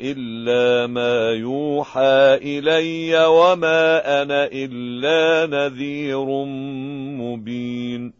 إلا ما يوحى إلي وما أنا إلا نذير مبين.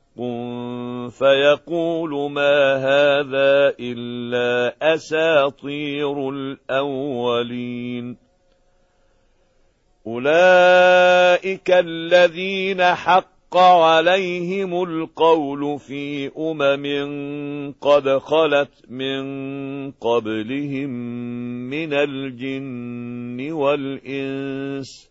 فيقول ما هذا إلا أساطير الأولين. أولئك الذين حق عليهم القول في أمم قد خلت من قبلهم من الجن والإنس.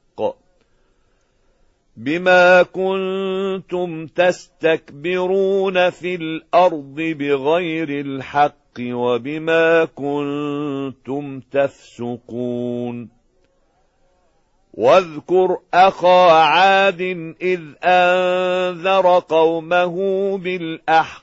بما كنتم تستكبرون في الأرض بغير الحق وبما كنتم تفسقون واذكر أخا عاد إذ أنذر قومه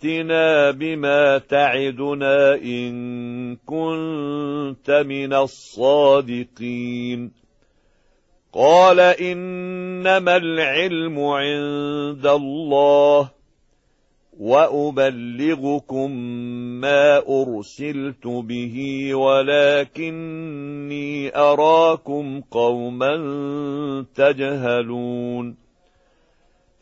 فأتنا بما تعدنا إن كنت من الصادقين. قال إنما العلم عند الله وأبلغكم ما أرسلت به ولكني أراكم قوما تجهلون.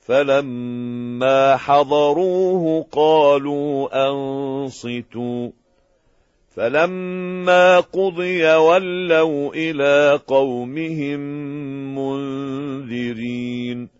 فلما حضروه قالوا أنصتوا فلما قضي ولوا إلى قومهم منذرين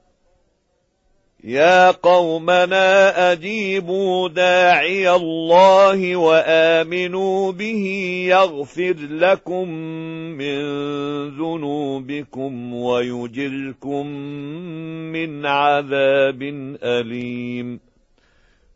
يا قومنا أجيبوا داعي الله وآمنوا به يغفر لكم من ذنوبكم ويجركم من عذاب أليم